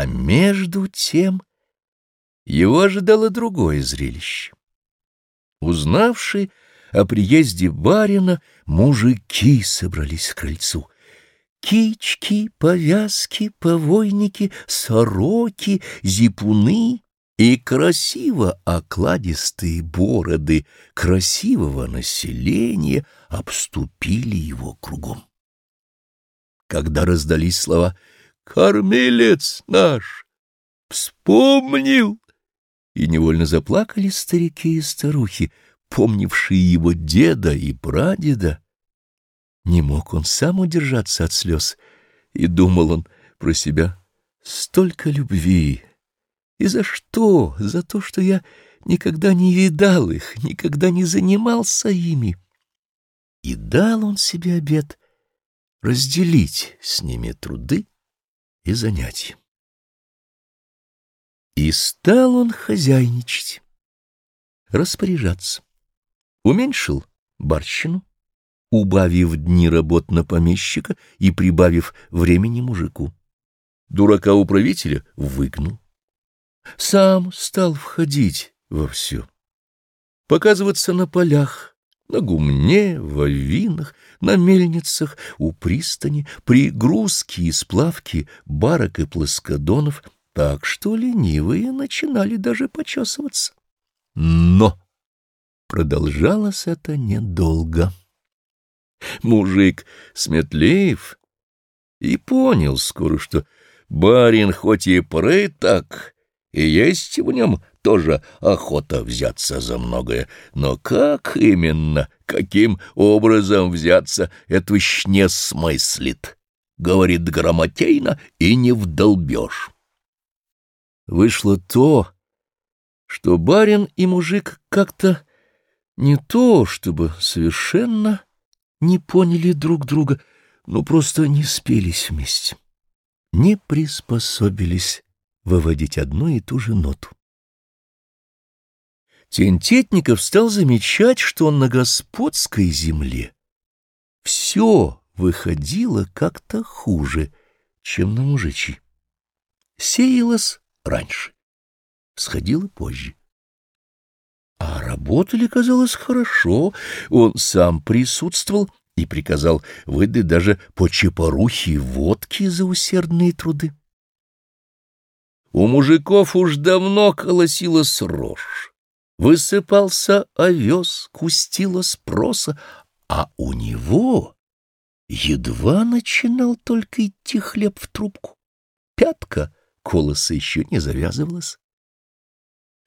А между тем его ожидало другое зрелище. Узнавший о приезде барина, мужики собрались к крыльцу. Кички, повязки, повойники, сороки, зипуны и красиво окладистые бороды красивого населения обступили его кругом. Когда раздались слова «Кормилец наш! Вспомнил!» и невольно заплакали старики и старухи, помнившие его деда и прадеда. Не мог он сам удержаться от слез, и думал он про себя «Столько любви! И за что? За то, что я никогда не видал их, никогда не занимался ими». И дал он себе обет разделить с ними труды и занятия. И стал он хозяйничать, распоряжаться. Уменьшил барщину, убавив дни работ на помещика и прибавив времени мужику. Дурака управителя выгнул. Сам стал входить во все. Показываться на полях, на гумне, в авинах, на мельницах, у пристани, при грузке и сплавке барок и плоскодонов, так что ленивые начинали даже почесываться. Но продолжалось это недолго. Мужик Сметлеев и понял скоро, что барин хоть и так, и есть в нем тоже охота взяться за многое, но как именно, каким образом взяться, это уж не смыслит, говорит грамотейно, и не вдолбешь. Вышло то, что барин и мужик как-то не то, чтобы совершенно не поняли друг друга, но просто не спелись вместе, не приспособились выводить одну и ту же ноту. Тентетников стал замечать, что на господской земле все выходило как-то хуже, чем на мужичьи. Сеялось раньше, сходило позже. А работали, казалось, хорошо. Он сам присутствовал и приказал выдать даже по чепорухе водки за усердные труды. У мужиков уж давно колосилась рожь, высыпался овес, кустила спроса, а у него едва начинал только идти хлеб в трубку. Пятка колоса еще не завязывалась.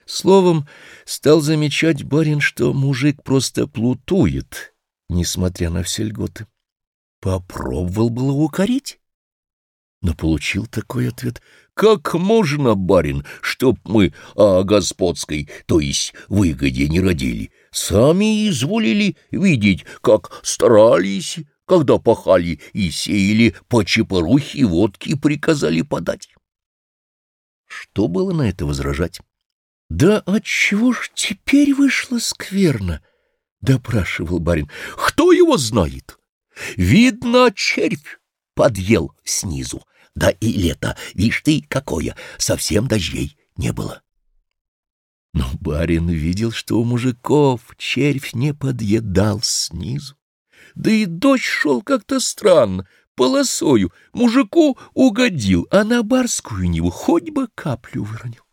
Словом, стал замечать барин, что мужик просто плутует, несмотря на все льготы. Попробовал было укорить, но получил такой ответ. «Как можно, барин, чтоб мы о господской, то есть выгоде не родили? Сами изволили видеть, как старались, когда пахали и сеяли по чепорухе водки приказали подать». Что было на это возражать? «Да отчего ж теперь вышло скверно?» — допрашивал барин. «Кто его знает? Видно, червь подъел снизу. Да и лето, вишь ты, какое, совсем дождей не было». Но барин видел, что у мужиков червь не подъедал снизу. Да и дождь шел как-то странно, полосою. Мужику угодил, а на барскую него хоть бы каплю выронил.